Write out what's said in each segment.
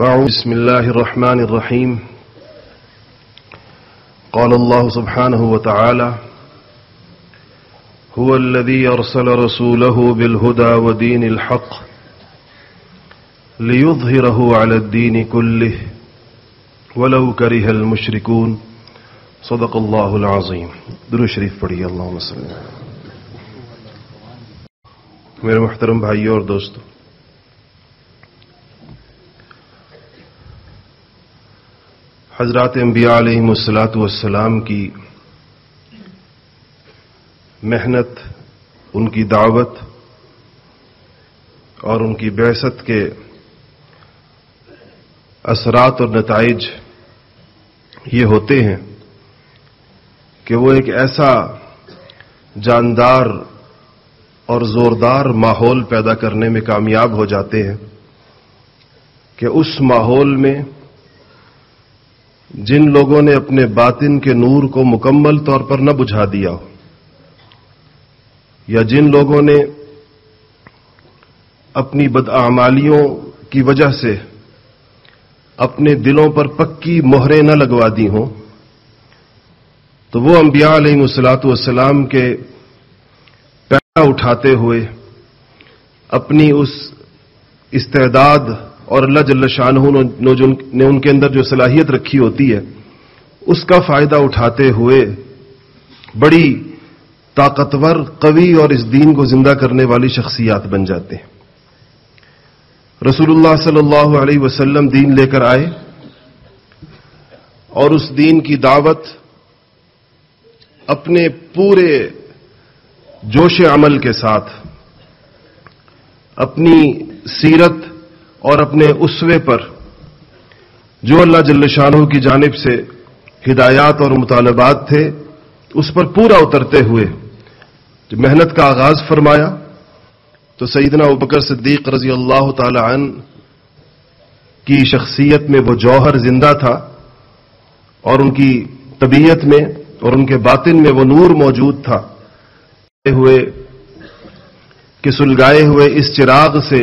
بسم الله الرحمن الرحيم قال الله سبحانه وتعالى هو الذي أرسل رسوله بالهدى ودين الحق ليظهره على الدين كله ولو كره المشركون صدق الله العظيم درو شریف پڑھیے اللہم صلی میرے محترم بھائیوں اور دوستوں حضرات انبیاء علیہ السلاۃ والسلام کی محنت، ان کی دعوت اور ان کی بحثت کے اثرات اور نتائج یہ ہوتے ہیں کہ وہ ایک ایسا جاندار اور زوردار ماحول پیدا کرنے میں کامیاب ہو جاتے ہیں کہ اس ماحول میں جن لوگوں نے اپنے باطن کے نور کو مکمل طور پر نہ بجھا دیا ہو، یا جن لوگوں نے اپنی بدعمالیوں کی وجہ سے اپنے دلوں پر پکی مہریں نہ لگوا دی ہوں، تو وہ انبیاء علیہ السلاۃ والسلام کے پیدا اٹھاتے ہوئے اپنی اس استعداد اور اللہ جل شاہ نے ان کے اندر جو صلاحیت رکھی ہوتی ہے، اس کا فائدہ اٹھاتے ہوئے بڑی طاقتور، قوی اور اس دین کو زندہ کرنے والی شخصیات بن جاتے ہیں۔ رسول اللہ صلی اللہ علیہ وسلم دین لے کر آئے اور اس دین کی دعوت اپنے پورے جوش عمل کے ساتھ، اپنی سیرت اور اپنے اسوے پر جو اللہ جل شاہ کی جانب سے ہدایات اور مطالبات تھے، اس پر پورا اترتے ہوئے جو محنت کا آغاز فرمایا۔ تو سیدنا ابکر صدیق رضی اللہ تعالی عنہ کی شخصیت میں وہ جوہر زندہ تھا اور ان کی طبیعت میں اور ان کے باطن میں وہ نور موجود تھا۔ ہوئے کہ سلگائے ہوئے اس چراغ سے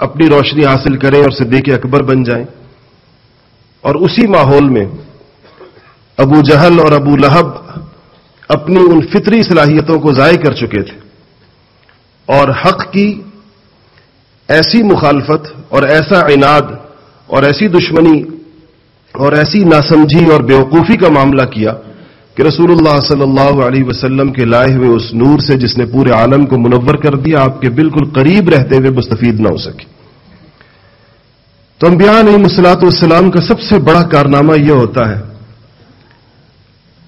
اپنی روشنی حاصل کریں اور صدیق اکبر بن جائیں۔ اور اسی ماحول میں ابو جہل اور ابو لہب اپنی ان فطری صلاحیتوں کو ضائع کر چکے تھے۔ اور حق کی ایسی مخالفت اور ایسا عناد اور ایسی دشمنی اور ایسی ناسمجھی اور بیوقوفی کا معاملہ کیا۔ کہ رسول اللہ صلی اللہ علیہ وسلم کے لائے ہوئے اس نور سے جس نے پورے عالم کو منور کر دیا، آپ کے بالکل قریب رہتے ہوئے مستفید نہ ہو سکے۔ تو انبیاء علیہ مسلاط والسلام کا سب سے بڑا کارنامہ یہ ہوتا ہے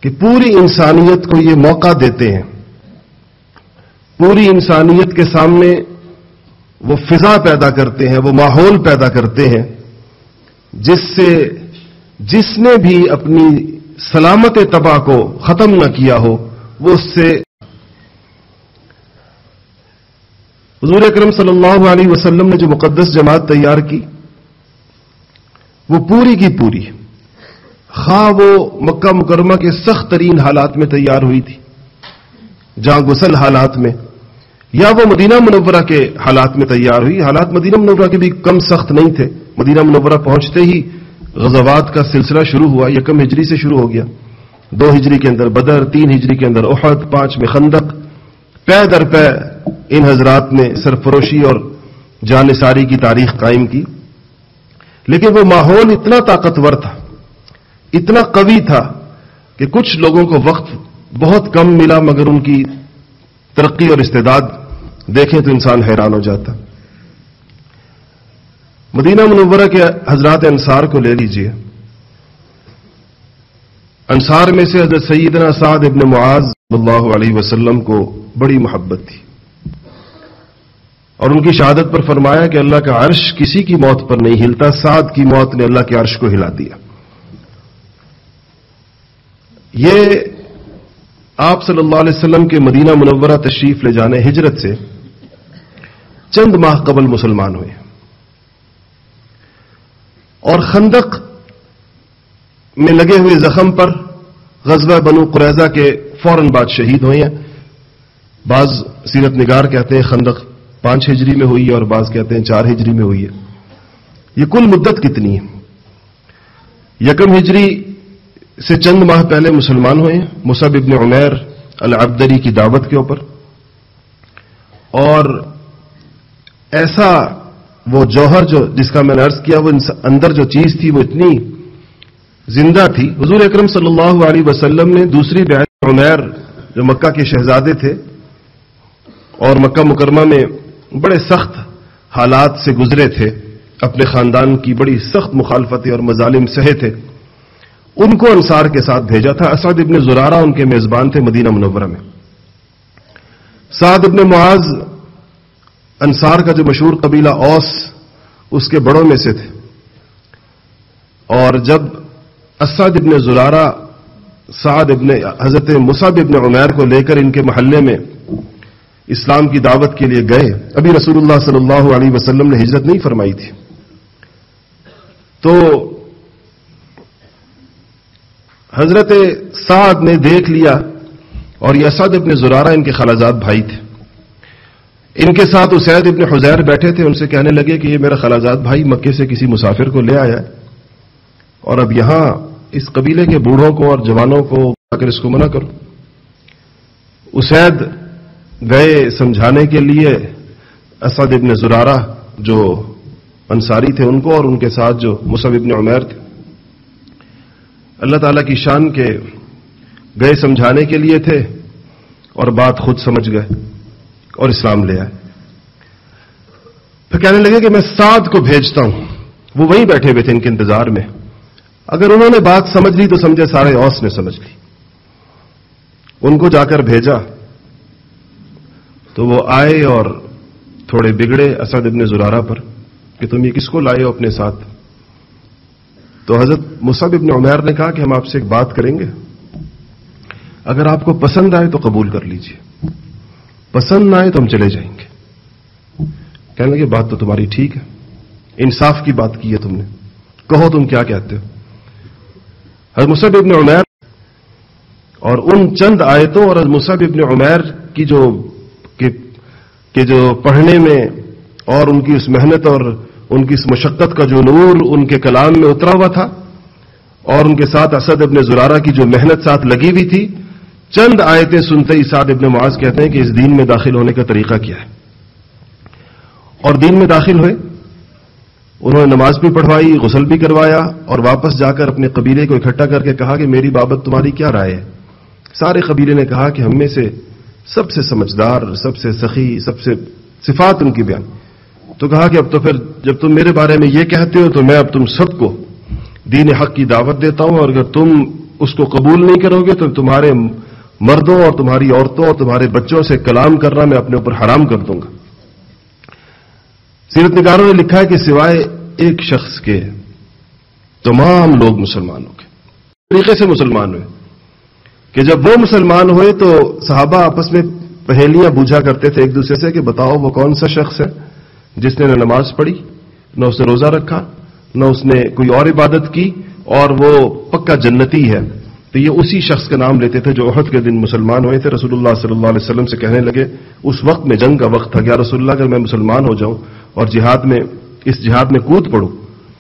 کہ پوری انسانیت کو یہ موقع دیتے ہیں۔ پوری انسانیت کے سامنے وہ فضا پیدا کرتے ہیں، وہ ماحول پیدا کرتے ہیں، جس سے جس نے بھی اپنی سلامت تباہ کو ختم نہ کیا ہو، وہ اس سے حضور اکرم صلی اللہ علیہ وسلم نے جو مقدس جماعت تیار کی، وہ پوری کی پوری خواہ وہ مکہ مکرمہ کے سخت ترین حالات میں تیار ہوئی تھی جہاں گسل حالات میں، یا وہ مدینہ منورہ کے حالات میں تیار ہوئی۔ حالات مدینہ منورہ کے بھی کم سخت نہیں تھے، مدینہ منورہ پہنچتے ہی غزوات کا سلسلہ شروع ہوا یکم ہجری سے شروع ہو گیا۔ دو ہجری کے اندر بدر، تین ہجری کے اندر احد، پانچ میں خندق۔ پے در پے ان حضرات نے سرفروشی اور جانصاری کی تاریخ قائم کی۔ لیکن وہ ماحول اتنا طاقتور تھا، اتنا قوی تھا کہ کچھ لوگوں کو وقت بہت کم ملا، مگر ان کی ترقی اور استعداد دیکھیں تو انسان حیران ہو جاتا۔ مدینہ منورہ کے حضرات انصار کو لے لیجیے۔ انصار میں سے حضرت سیدنا سعد ابن معاذ اللہ علیہ وسلم کو بڑی محبت تھی۔ اور ان کی شہادت پر فرمایا کہ اللہ کا عرش کسی کی موت پر نہیں ہلتا، سعد کی موت نے اللہ کے عرش کو ہلا دیا۔ یہ آپ صلی اللہ علیہ وسلم کے مدینہ منورہ تشریف لے جانے ہجرت سے چند ماہ قبل مسلمان ہوئے۔ اور خندق میں لگے ہوئے زخم پر غزوہ بنو قریضہ کے فوراً بعد شہید ہوئے ہیں۔ بعض سیرت نگار کہتے ہیں خندق پانچ ہجری میں ہوئی ہے اور بعض کہتے ہیں چار ہجری میں ہوئی ہے۔ یہ کل مدت کتنی ہے؟ یکم ہجری سے چند ماہ پہلے مسلمان ہوئے ہیں۔ مصب ابن عمیر العبدری کی دعوت کے اوپر۔ اور ایسا وہ جوہر جو جس کا میں نے ارض کیا، وہ اندر جو چیز تھی، وہ اتنی زندہ تھی۔ حضور اکرم صلی اللہ علیہ وسلم نے دوسری بیعت عمیر جو مکہ کے شہزادے تھے اور مکہ مکرمہ میں بڑے سخت حالات سے گزرے تھے، اپنے خاندان کی بڑی سخت مخالفتیں اور مظالم سہے تھے۔ ان کو انصار کے ساتھ بھیجا تھا۔ اسعد ابن زرارہ ان کے میزبان تھے مدینہ منورہ میں۔ سعد ابن معاذ انصار کا جو مشہور قبیلہ اوس، اس کے بڑوں میں سے تھے۔ اور جب اسعد ابن زرارہ، سعد ابن حضرت مصعب ابن عمیر کو لے کر ان کے محلے میں اسلام کی دعوت کے لیے گئے، ابھی رسول اللہ صلی اللہ علیہ وسلم نے ہجرت نہیں فرمائی تھی۔ تو حضرت سعد نے دیکھ لیا اور یہ اسد ابن زرارہ ان کے خلاجات بھائی تھے۔ ان کے ساتھ اسید ابن حزیر بیٹھے تھے، ان سے کہنے لگے کہ یہ میرا خلاجات بھائی مکے سے کسی مسافر کو لے آیا ہے۔ اور اب یہاں اس قبیلے کے بوڑھوں کو اور جوانوں کو اگر اس کو منع کرو۔ اسید گئے سمجھانے کے لیے اسد ابن زرارہ جو انصاری تھے ان کو اور ان کے ساتھ جو مصب ابن عمیر تھے۔ اللہ تعالی کی شان کے گئے سمجھانے کے لیے تھے اور بات خود سمجھ گئے۔ اور اسلام لے آئے۔ پھر کہنے لگے کہ میں سعد کو بھیجتا ہوں۔ وہ وہیں بیٹھے ہوئے تھے ان کے انتظار میں۔ اگر انہوں نے بات سمجھ لی تو سمجھے سارے اوس نے سمجھ لی۔ ان کو جا کر بھیجا۔ تو وہ آئے اور تھوڑے بگڑے اسد ابن زرارہ پر کہ تم یہ کس کو لائے ہو اپنے ساتھ؟ تو حضرت مصعب ابن عمیر نے کہا کہ ہم آپ سے ایک بات کریں گے۔ اگر آپ کو پسند آئے تو قبول کر لیجیے۔ پسند نہ آئے تو ہم چلے جائیں گے۔ کہنے لگے، بات تو تمہاری ٹھیک ہے۔ انصاف کی بات کی ہے تم نے۔ کہو تم کیا کہتے ہو۔ حضرت مصعب ابن عمیر اور ان چند آیتوں اور حضرت مصعب ابن عمیر کی جو کہ جو پڑھنے میں اور ان کی اس محنت اور ان کی اس مشقت کا جو نور ان کے کلام میں اترا ہوا تھا اور ان کے ساتھ اسد ابن زرارہ کی جو محنت ساتھ لگی ہوئی تھی چند آیتیں سنتے ہی سعد ابن معاذ کہتے ہیں کہ اس دین میں داخل ہونے کا طریقہ کیا ہے۔ اور دین میں داخل ہوئے۔ انہوں نے نماز بھی پڑھوائی، غسل بھی کروایا اور واپس جا کر اپنے قبیلے کو اکٹھا کر کے کہا کہ میری بابت تمہاری کیا رائے ہے؟ سارے قبیلے نے کہا کہ ہم میں سے سب سے سمجھدار، سب سے سخی، سب سے صفات ان کی بیان۔ تو کہا کہ اب تو پھر جب تم میرے بارے میں یہ کہتے ہو تو میں اب تم سب کو دین حق کی دعوت دیتا ہوں۔ اور اگر تم اس کو قبول نہیں کرو گے تو تمہارے مردوں اور تمہاری عورتوں اور تمہارے بچوں سے کلام کرنا میں اپنے اوپر حرام کر دوں گا۔ سیرت نگاروں نے لکھا ہے کہ سوائے ایک شخص کے تمام لوگ مسلمان ہو گئے طریقے سے مسلمان ہوئے۔ کہ جب وہ مسلمان ہوئے تو صحابہ آپس میں پہلیاں بوجھا کرتے تھے ایک دوسرے سے کہ بتاؤ وہ کون سا شخص ہے جس نے نہ نماز پڑھی، نہ اس نے روزہ رکھا، نہ اس نے کوئی اور عبادت کی اور وہ پکا جنتی ہے۔ تو یہ اسی شخص کا نام لیتے تھے جو عہد کے دن مسلمان ہوئے تھے۔ رسول اللہ صلی اللہ علیہ وسلم سے کہنے لگے، اس وقت میں جنگ کا وقت تھا۔ کیا رسول اللہ، اگر میں مسلمان ہو جاؤں اور جہاد میں، اس جہاد میں کود پڑوں،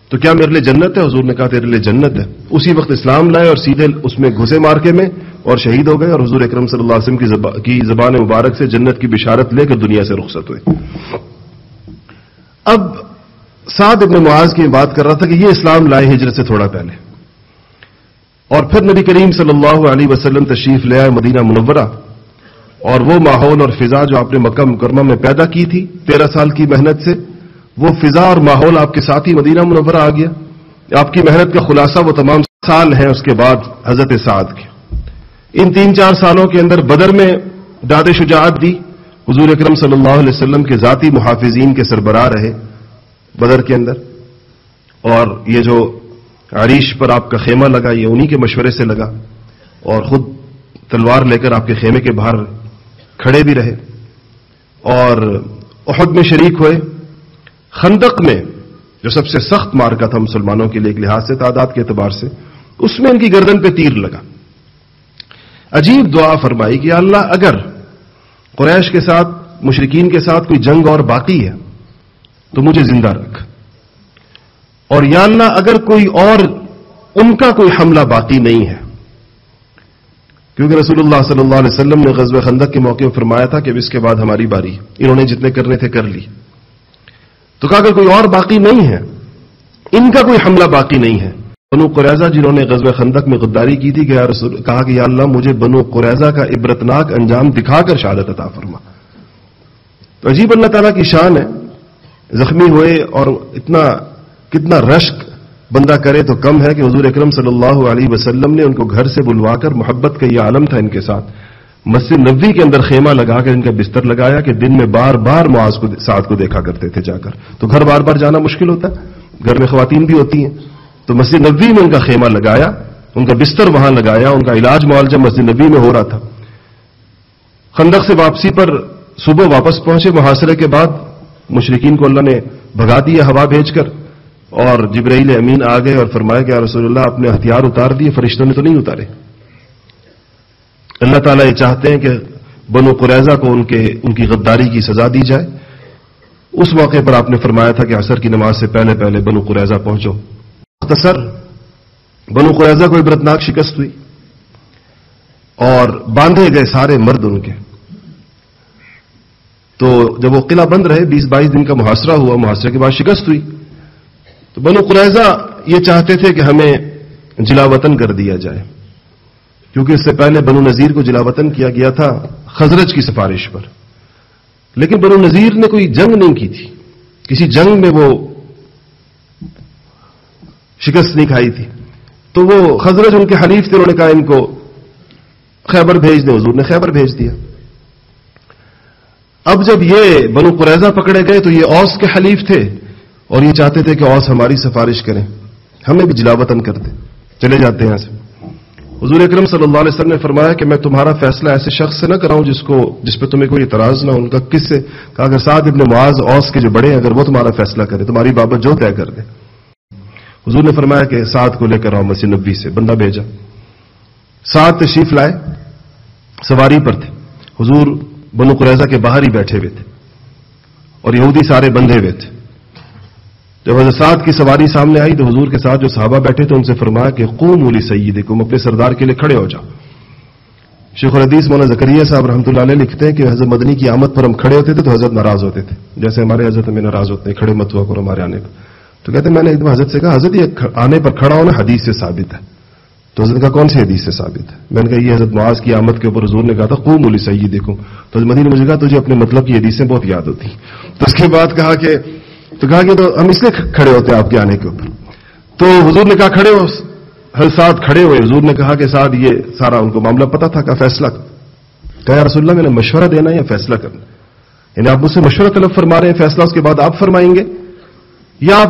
تو کیا میرے لیے جنت ہے؟ حضور نے کہا، تیرے لیے جنت ہے۔ اسی وقت اسلام لائے اور سیدھے اس میں گھسے مارکے میں اور شہید ہو گئے اور حضور اکرم صلی اللہ علیہ وسلم کی زبان مبارک سے جنت کی بشارت لے کر دنیا سے رخصت ہوئے۔ اب سعد ابن معاذ کی بات کر رہا تھا کہ یہ اسلام لائے ہجرت سے تھوڑا پہلے۔ اور پھر نبی کریم صلی اللہ علیہ وسلم تشریف لے آئے مدینہ منورہ، اور وہ ماحول اور فضا جو آپ نے مکہ مکرمہ میں پیدا کی تھی تیرہ سال کی محنت سے، وہ فضا اور ماحول آپ کے ساتھ ہی مدینہ منورہ آ گیا۔ آپ کی محنت کا خلاصہ وہ تمام سال ہیں اس کے بعد حضرت سعد کے۔ ان تین چار سالوں کے اندر بدر میں داد شجاعت دی۔ حضور اکرم صلی اللہ علیہ وسلم کے ذاتی محافظین کے سربراہ رہے بدر کے اندر۔ اور یہ جو عریش پر آپ کا خیمہ لگا، یہ انہی کے مشورے سے لگا۔ اور خود تلوار لے کر آپ کے خیمے کے باہر کھڑے بھی رہے۔ اور عہد میں شریک ہوئے۔ خندق میں، جو سب سے سخت مارکا تھا مسلمانوں کے لیے ایک لحاظ سے تعداد کے اعتبار سے، اس میں ان کی گردن پہ تیر لگا۔ عجیب دعا فرمائی کہ اللہ، اگر قریش کے ساتھ مشرقین کے ساتھ کوئی جنگ اور باقی ہے، تو مجھے زندہ رکھ۔ اور یا اللہ اگر کوئی اور ان کا کوئی حملہ باقی نہیں ہے۔ کیونکہ رسول اللہ صلی اللہ علیہ وسلم نے غزب خندق کے موقع پر فرمایا تھا کہ اب اس کے بعد ہماری باری۔ انہوں نے جتنے کرنے تھے کر لی۔ تو کہا اگر کوئی اور باقی نہیں ہے، ان کا کوئی حملہ باقی نہیں ہے۔ بنو قریضہ جنہوں نے غزب خندق میں غداری کی تھی کہ رسول، کہا کہ یا اللہ، مجھے بنو قریضہ کا عبرتناک انجام دکھا کر شہادت عطا فرما۔ تو عجیب اللہ تعالیٰ کی شان ہے۔ زخمی ہوئے اور اتنا کتنا رشک بندہ کرے تو کم ہے کہ حضور اکرم صلی اللہ علیہ وسلم نے ان کو گھر سے بلوا کر محبت کا یہ عالم تھا ان کے ساتھ۔ مسجد نبوی کے اندر خیمہ لگا کر ان کا بستر لگایا کہ دن میں بار بار معاذ کو ساتھ کو دیکھا کرتے تھے جا کر۔ تو گھر بار بار جانا مشکل ہوتا ہے۔ گھر میں خواتین بھی ہوتی ہیں۔ تو مسجد نبوی میں ان کا خیمہ لگایا، ان کا بستر وہاں لگایا، ان کا علاج معالجہ مسجد نبی میں ہو رہا تھا۔ خندق سے واپسی پر صبح واپس پہنچے، محاصرے کے بعد مشرقین کو اللہ نے بھگا دیا، ہوا بھیج کر۔ اور جبرائیل امین آ گئے اور فرمایا کہ رسول اللہ اپنے ہتھیار اتار دیے، فرشتوں نے تو نہیں اتارے۔ اللہ تعالیٰ یہ چاہتے ہیں کہ بنو قریضہ کو ان کے، ان کی غداری کی سزا دی جائے۔ اس موقع پر آپ نے فرمایا تھا کہ عصر کی نماز سے پہلے پہلے بنو قریضہ پہنچو۔ مختصر، بنو قریضہ کو عبرتناک شکست ہوئی اور باندھے گئے سارے مرد ان کے۔ تو جب وہ قلعہ بند رہے، بیس بائیس دن کا محاصرہ ہوا، محاصرے کے بعد شکست ہوئی۔ تو بنو قریضہ یہ چاہتے تھے کہ ہمیں جلا وطن کر دیا جائے، کیونکہ اس سے پہلے بنو نذیر کو جلا وطن کیا گیا تھا خزرج کی سفارش پر۔ لیکن بنو نذیر نے کوئی جنگ نہیں کی تھی، کسی جنگ میں وہ شکست نہیں کھائی تھی۔ تو وہ خزرج ان کے حلیف تھے، انہوں نے کہا ان کو خیبر بھیج دیں، حضور نے خیبر بھیج دیا۔ اب جب یہ بنو قریضہ پکڑے گئے تو یہ اوس کے حلیف تھے۔ اور یہ چاہتے تھے کہ اوس ہماری سفارش کریں۔ ہمیں بھی جلا وطن کر دیں چلے جاتے ہیں یہاں سے حضور اکرم صلی اللہ علیہ وسلم نے فرمایا کہ میں تمہارا فیصلہ ایسے شخص سے نہ کراؤں جس کو جس پہ تمہیں کوئی اعتراض نہ ان کا کس سے؟ کہا اگر سعد ابن معاذ اوس کے جو بڑے ہیں، اگر وہ تمہارا فیصلہ کرے، تمہاری بابت جو طے کر دے۔ حضور نے فرمایا کہ سعد کو لے کر آؤ مسیح نبی سے، بندہ بھیجا۔ سعد تشریف لائے، سواری پر تھے۔ حضور بنو قریضہ کے باہر ہی بیٹھے ہوئے تھے۔ اور یہودی سارے بندھے ہوئے تھے۔ جب حضرت سعد کی سواری سامنے آئی تو حضور کے ساتھ جو صحابہ بیٹھے تھے ان سے فرمایا کہ قوم مولی سید اپنے سردار کے لیے کھڑے ہو جاؤ۔ شیخ الحدیث مولانا زکریہ صاحب رحمۃ اللہ علیہ لکھتے ہیں کہ حضرت مدنی کی آمد پر ہم کھڑے ہوتے تھے تو حضرت ناراض ہوتے تھے۔ جیسے ہمارے حضرت میں ناراض ہوتے ہیں، کھڑے مت ہوا کرو ہمارے آنے پر۔ تو کہتے ہیں، میں نے ایک دم حضرت سے کہا، حضرت یہ آنے پر کھڑا ہونا حدیث سے ثابت ہے۔ تو حضرت کا کون سی حدیث سے ثابت ہے؟ میں نے کہا، یہ حضرت معاذ کی آمد کے اوپر حضور نے کہا تھا خوب مولی سید دیکھوں تو حضرت مدینہ مجھے کہا، تجھے اپنے مطلب کی حدیثیں بہت یاد ہوتی۔ تو اس کے بعد کہا کہ تو کہا کہ تو ہم اس لیے کھڑے ہوتے ہیں آپ کے آنے کے اوپر۔ تو حضور نے کہا کھڑے ہو، ہر ساتھ کھڑے ہوئے۔ حضور نے کہا کہ ساتھ یہ سارا ان کو معاملہ پتا تھا کہ فیصلہ۔ کہا رسول اللہ، میں نے مشورہ دینا یا فیصلہ کرنا؟ یعنی آپ مجھ سے مشورہ طلب فرما رہے ہیں، فیصلہ اس کے بعد آپ فرمائیں گے یا آپ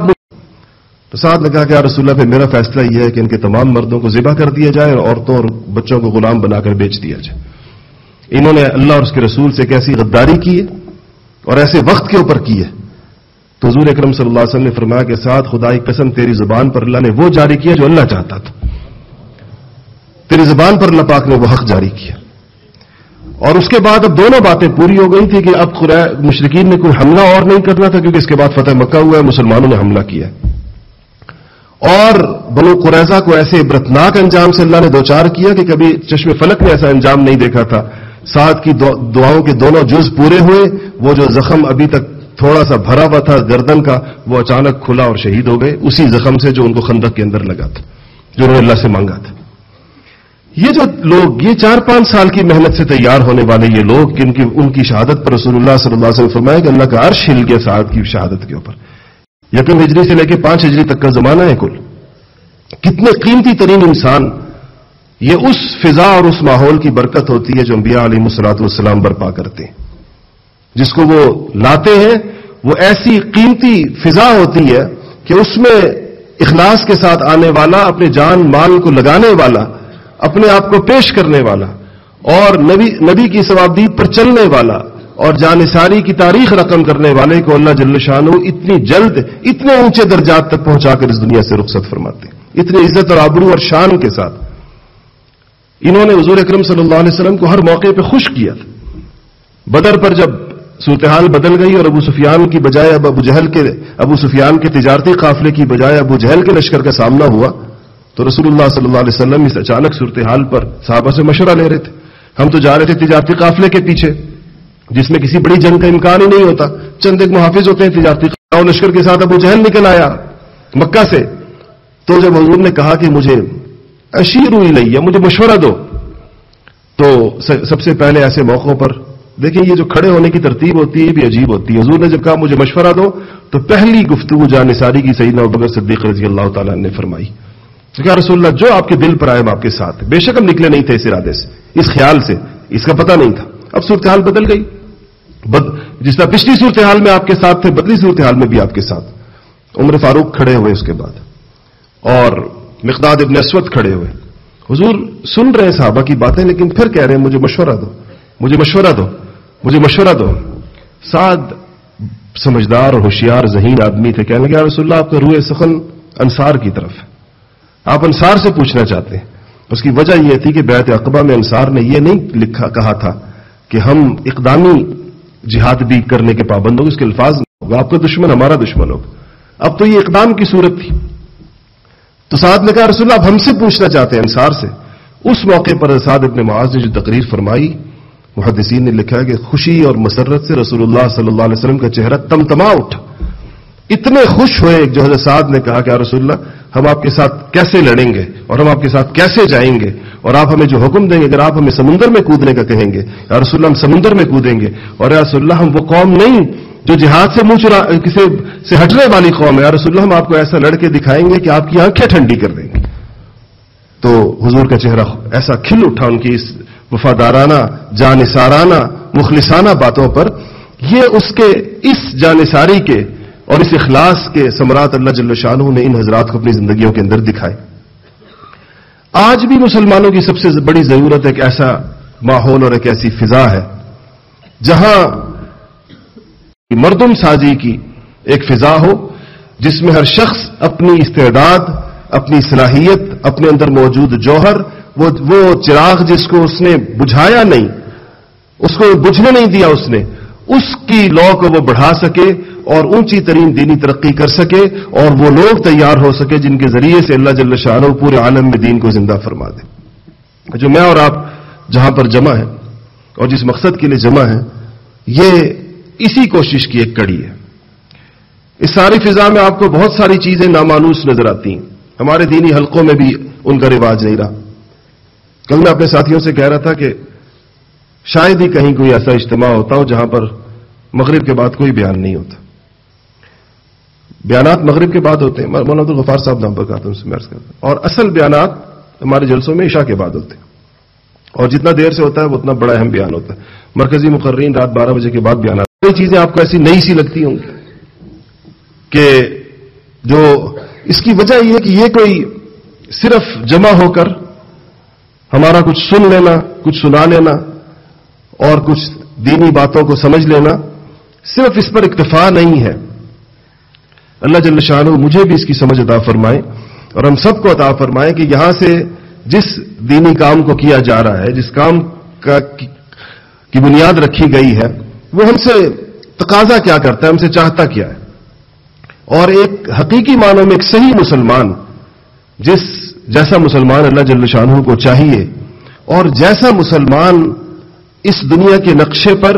تو ساتھ نے کہا کہ رسول اللہ پہ میرا فیصلہ یہ ہے کہ ان کے تمام مردوں کو ذبح کر دیا جائے اور عورتوں اور بچوں کو غلام بنا کر بیچ دیا جائے۔ انہوں نے اللہ اور اس کے رسول سے کیسی غداری کی ہے اور ایسے وقت کے اوپر کی ہے۔ تو حضور اکرم صلی اللہ علیہ وسلم نے فرمایا کہ ساتھ خدائی قسم تیری زبان پر اللہ نے وہ جاری کیا جو اللہ چاہتا تھا۔ تیری زبان پر اللہ پاک نے وہ حق جاری کیا۔ اور اس کے بعد اب دونوں باتیں پوری ہو گئی تھی کہ اب مشرقین نے کوئی حملہ اور نہیں کرنا تھا کیونکہ اس کے بعد فتح مکہ ہوا ہے، مسلمانوں نے حملہ کیا اور بنو قریضہ کو ایسے عبرتناک انجام سے اللہ نے دوچار کیا کہ کبھی چشم فلک نے ایسا انجام نہیں دیکھا تھا۔ ساتھ کی دعاؤں کے دونوں جز پورے ہوئے، وہ جو زخم ابھی تک تھوڑا سا بھرا ہوا تھا گردن کا، وہ اچانک کھلا اور شہید ہو گئے۔ اسی زخم سے جو ان کو خندق کے اندر لگا تھا، جو انہوں نے اللہ سے مانگا تھا۔ یہ جو لوگ، یہ چار پانچ سال کی محنت سے تیار ہونے والے یہ لوگ، ان کی ان کی شہادت پر رسول اللہ صلی اللہ علیہ وسلم فرمایا کہ اللہ کا عرش ہل کے ساتھ کی شہادت کے اوپر۔ یقین ہجری سے لے کے پانچ ہجری تک کا زمانہ ہے کل۔ کتنے قیمتی ترین انسان، یہ اس فضا اور اس ماحول کی برکت ہوتی ہے جو انبیاء علیہ مسلاط والسلام برپا کرتے ہیں۔ جس کو وہ لاتے ہیں، وہ ایسی قیمتی فضا ہوتی ہے کہ اس میں اخلاص کے ساتھ آنے والا، اپنے جان مال کو لگانے والا، اپنے آپ کو پیش کرنے والا، اور نبی نبی کی ثوابدید پر چلنے والا، اور جانساری کی تاریخ رقم کرنے والے کو اللہ جل شاہ اتنی جلد، اتنے اونچے درجات تک پہنچا کر اس دنیا سے رخصت فرماتے اتنی عزت اور آبرو اور شان کے ساتھ۔ انہوں نے حضور اکرم صلی اللہ علیہ وسلم کو ہر موقع پہ خوش کیا تھا۔ بدر پر جب صورتحال بدل گئی اور ابو سفیان کی بجائے اب ابو جہل کے ابو سفیان کے تجارتی قافلے کی بجائے ابو جہل کے لشکر کا سامنا ہوا۔ تو رسول اللہ صلی اللہ علیہ وسلم اس اچانک صورتحال پر صحابہ سے مشورہ لے رہے تھے۔ ہم تو جا رہے تھے تجارتی قافلے کے پیچھے، جس میں کسی بڑی جنگ کا امکان ہی نہیں ہوتا۔ چند ایک محافظ ہوتے ہیں تجارتی لشکر کے ساتھ ابو جہل نکل آیا مکہ سے۔ تو جب حضور نے کہا کہ مجھے اشیر ہوئی نہیں ہے مجھے مشورہ دو۔ تو سب سے پہلے ایسے موقعوں پر دیکھیں، یہ جو کھڑے ہونے کی ترتیب ہوتی ہے، یہ بھی عجیب ہوتی ہے۔ حضور نے جب کہا، مجھے مشورہ دو، تو پہلی گفتگو جان نثاری کی سعید بکر صدیق رضی اللہ تعالیٰ نے فرمائی۔ کیا رسول اللہ، جو آپ کے دل پر آئے آپ کے ساتھ بے شک ہم نکلے نہیں تھے اس ارادے سے، اس خیال سے، اس کا پتہ نہیں تھا۔ اب صورتحال بدل گئی۔ بد، جس طرح پچھلی صورتحال میں آپ کے ساتھ تھے، بدلی صورتحال میں بھی آپ کے ساتھ۔ عمر فاروق کھڑے ہوئے اس کے بعد۔ اور مقداد ابن اسود کھڑے ہوئے۔ حضور سن رہے ہیں صحابہ کی باتیں، لیکن پھر کہہ رہے ہیں، مجھے مشورہ دو۔ مجھے مشورہ دو، مجھے مشورہ دو۔ سعد سمجھدار اور ہوشیار ذہین آدمی تھے، کہنے لگے رسول اللہ، آپ کا روح سخن انصار کی طرف ہے۔ آپ انصار سے پوچھنا چاہتے ہیں۔ اس کی وجہ یہ تھی کہ بیت اقبا میں انصار نے یہ نہیں لکھا، کہا تھا کہ ہم اقدامی جہاد بھی کرنے کے پابند ہوں، اس کے الفاظ ہوگا آپ کا دشمن ہمارا دشمن ہوگا۔ اب تو یہ اقدام کی صورت تھی۔ تو سعد نے کہا، رسول اللہ، ہم سے پوچھنا چاہتے ہیں انصار سے۔ اس موقع پر سعد ابن معاذ نے جو تقریر فرمائی محدثین نے لکھا کہ خوشی اور مسرت سے رسول اللہ صلی اللہ علیہ وسلم کا چہرہ تم تما اٹھا۔ اتنے خوش ہوئے جو حضرت سعد نے کہا کہ رسول اللہ ہم آپ کے ساتھ کیسے لڑیں گے اور ہم آپ کے ساتھ کیسے جائیں گے؟ اور آپ ہمیں جو حکم دیں گے، اگر آپ ہمیں سمندر میں کودنے کا کہیں گے، یا رسول اللہ ہم سمندر میں کودیں گے۔ اور یا رسول اللہ ہم وہ قوم نہیں جو جہاد سے منہ چرا، کسی سے ہٹنے والی قوم ہے۔ یا رسول اللہ ہم آپ کو ایسا لڑ کے دکھائیں گے کہ آپ کی آنکھیں ٹھنڈی کر دیں گے۔ تو حضور کا چہرہ ایسا کھل اٹھا، ان کی اس وفادارانہ، جانسارانہ، مخلصانہ باتوں پر، یہ اس کے، اس جانساری کے اور اس اخلاص کے سمرات اللہ جل شاہ نے ان حضرات کو اپنی زندگیوں کے اندر دکھائے۔ آج بھی مسلمانوں کی سب سے بڑی ضرورت ایک ایسا ماحول اور ایک ایسی فضا ہے، جہاں مردم سازی کی ایک فضا ہو، جس میں ہر شخص اپنی استعداد، اپنی صلاحیت، اپنے اندر موجود جوہر وہ وہ چراغ جس کو اس نے بجھایا نہیں، اس کو بجھنے نہیں دیا اس نے، اس کی لو کو وہ بڑھا سکے اور اونچی ترین دینی ترقی کر سکے اور وہ لوگ تیار ہو سکے جن کے ذریعے سے اللہ جل شاہ پورے عالم میں دین کو زندہ فرما دے۔ جو میں اور آپ جہاں پر جمع ہیں اور جس مقصد کے لیے جمع ہیں، یہ اسی کوشش کی ایک کڑی ہے۔ اس ساری فضا میں آپ کو بہت ساری چیزیں نامانوس نظر آتی ہیں۔ ہمارے دینی حلقوں میں بھی ان کا رواج نہیں رہا۔ کل میں اپنے ساتھیوں سے کہہ رہا تھا کہ شاید ہی کہیں کوئی ایسا اجتماع ہوتا ہو جہاں پر مغرب کے بعد کوئی بیان نہیں ہوتا۔ بیانات مغرب کے بعد ہوتے ہیں۔ مولانا الغفار صاحب نام پر کہتا ہوں سے کرتا ہوں۔ اور اصل بیانات ہمارے جلسوں میں عشاء کے بعد ہوتے ہیں۔ اور جتنا دیر سے ہوتا ہے، وہ اتنا بڑا اہم بیان ہوتا ہے۔ مرکزی مقررین رات بارہ بجے کے بعد بیانات۔ کئی چیزیں آپ کو ایسی نئی سی لگتی ہوں گی کہ جو اس کی وجہ یہ کہ یہ کوئی صرف جمع ہو کر ہمارا کچھ سن لینا، کچھ سنا لینا، اور کچھ دینی باتوں کو سمجھ لینا صرف اس پر اکتفا نہیں ہے۔ اللہ جل شاہ مجھے بھی اس کی سمجھ عطا فرمائے اور ہم سب کو عطا فرمائے کہ یہاں سے جس دینی کام کو کیا جا رہا ہے، جس کام کا کی بنیاد رکھی گئی ہے، وہ ہم سے تقاضا کیا کرتا ہے، ہم سے چاہتا کیا ہے۔ اور ایک حقیقی معنوں میں ایک صحیح مسلمان جس جیسا مسلمان اللہ جل شاہ کو چاہیے اور جیسا مسلمان اس دنیا کے نقشے پر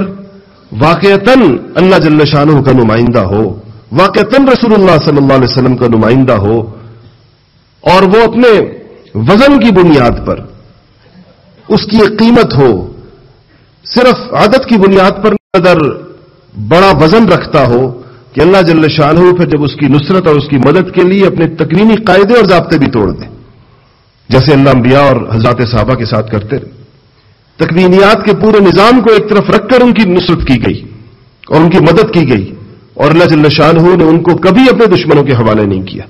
واقعتاً اللہ جل شاہ کا نمائندہ ہو، واقعتاً رسول اللہ صلی اللہ علیہ وسلم کا نمائندہ ہو، اور وہ اپنے وزن کی بنیاد پر، اس کی ایک قیمت ہو، صرف عادت کی بنیاد پر نظر بڑا وزن رکھتا ہو کہ اللہ جل شاہ پھر جب اس کی نصرت اور اس کی مدد کے لیے اپنے تکوینی قاعدے اور ضابطے بھی توڑ دیں جیسے اللہ انبیاء اور حضرات صحابہ کے ساتھ کرتے رہے۔ تکوینیات کے پورے نظام کو ایک طرف رکھ کر ان کی نصرت کی گئی اور ان کی مدد کی گئی اور اللہ جل شاہ نے ان کو کبھی اپنے دشمنوں کے حوالے نہیں کیا۔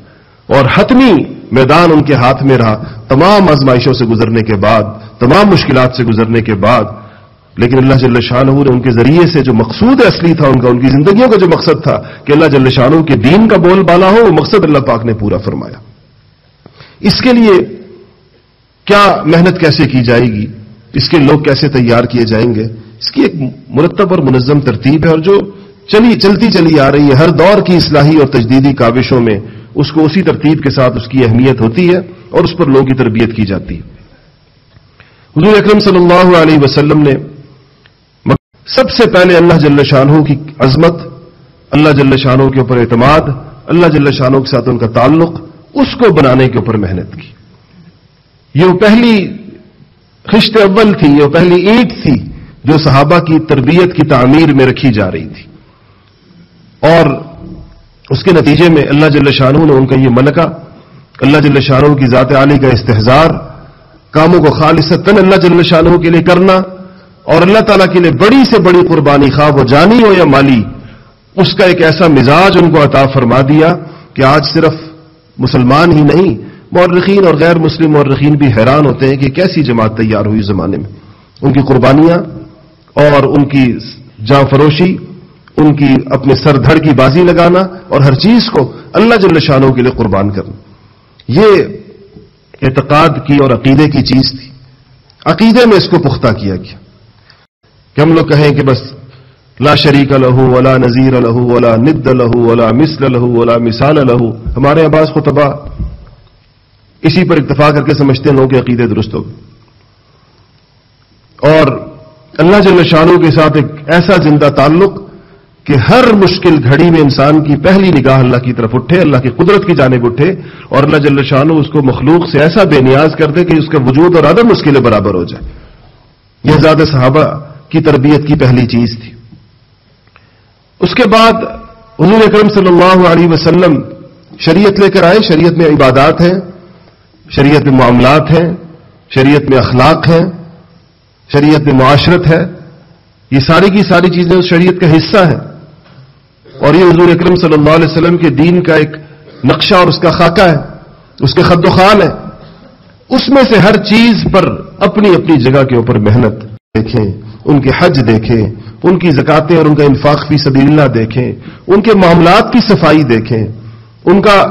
اور حتمی میدان ان کے ہاتھ میں رہا، تمام آزمائشوں سے گزرنے کے بعد، تمام مشکلات سے گزرنے کے بعد، لیکن اللہ جل شاہ نے ان کے ذریعے سے جو مقصود اصلی تھا، ان کا، ان کی زندگیوں کا جو مقصد تھا کہ اللہ جل شاہ کے دین کا بول بالا ہو، وہ مقصد اللہ پاک نے پورا فرمایا۔ اس کے لیے کیا محنت کیسے کی جائے گی؟ اس کے لوگ کیسے تیار کیے جائیں گے؟ اس کی ایک مرتب اور منظم ترتیب ہے اور جو چلی، چلتی چلی آ رہی ہے، ہر دور کی اصلاحی اور تجدیدی کاوشوں میں اس کو اسی ترتیب کے ساتھ اس کی اہمیت ہوتی ہے اور اس پر لوگوں کی تربیت کی جاتی ہے۔ حضور اکرم صلی اللہ علیہ وسلم نے سب سے پہلے اللہ جل شاہ کی عظمت، اللہ جل شاہ کے اوپر اعتماد، اللہ جل شاہ کے ساتھ ان کا تعلق، اس کو بنانے کے اوپر محنت کی۔ یہ وہ پہلی خشت اول تھی یہ پہلی اینٹ تھی جو صحابہ کی تربیت کی تعمیر میں رکھی جا رہی تھی۔ اور اس کے نتیجے میں اللہ جل شاہ نے ان کا یہ ملکہ، اللہ جل شاہ کی ذات عالی کا استحزار کاموں کو خالص اللہ جل شاہ کے لیے کرنا اور اللہ تعالیٰ کے لیے بڑی سے بڑی قربانی خواہ وہ جانی ہو یا مالی، اس کا ایک ایسا مزاج ان کو عطا فرما دیا کہ آج صرف مسلمان ہی نہیں مورخین اور غیر مسلم مورخین بھی حیران ہوتے ہیں کہ کیسی جماعت تیار ہوئی زمانے میں؟ ان کی قربانیاں اور ان کی جاں فروشی، ان کی اپنے سر دھڑ کی بازی لگانا اور ہر چیز کو اللہ جل شانوں کے لیے قربان کرنا۔ یہ اعتقاد کی اور عقیدے کی چیز تھی۔ عقیدے میں اس کو پختہ کیا گیا۔ کہ ہم لوگ کہیں کہ بس لا شریک لہو ولا نذیر لہو ولا ند لہو ولا مسل لہو ولا مثال لہو، ہمارے عباس کو تباہ اسی پر اتفاق کر کے سمجھتے ہیں لوگوں کے عقیدے درست ہو اور اللہ جل شانوں کے ساتھ ایک ایسا زندہ تعلق کہ ہر مشکل گھڑی میں انسان کی پہلی نگاہ اللہ کی طرف اٹھے، اللہ کی قدرت کی جانب اٹھے اور اللہ جل شانو اس کو مخلوق سے ایسا بے نیاز کر دے کہ اس کا وجود اور عدم اس کے لیے برابر ہو جائے۔ یہ زیادہ صحابہ کی تربیت کی پہلی چیز تھی۔ اس کے بعد حضور اکرم صلی اللہ علیہ وسلم شریعت لے کر آئے، شریعت میں عبادات ہیں۔ شریعت میں معاملات ہیں، شریعت میں اخلاق ہیں، شریعت میں معاشرت ہے۔ یہ ساری کی ساری چیزیں اس شریعت کا حصہ ہیں۔ اور یہ حضور اکرم صلی اللہ علیہ وسلم کے دین کا ایک نقشہ اور اس کا خاکہ ہے، اس کے خد و خال ہے اس میں سے ہر چیز پر اپنی اپنی جگہ کے اوپر محنت دیکھیں، ان کے حج دیکھیں، ان کی زکاتیں اور ان کا انفاق فی سبیل اللہ دیکھیں، ان کے معاملات کی صفائی دیکھیں۔ ان کا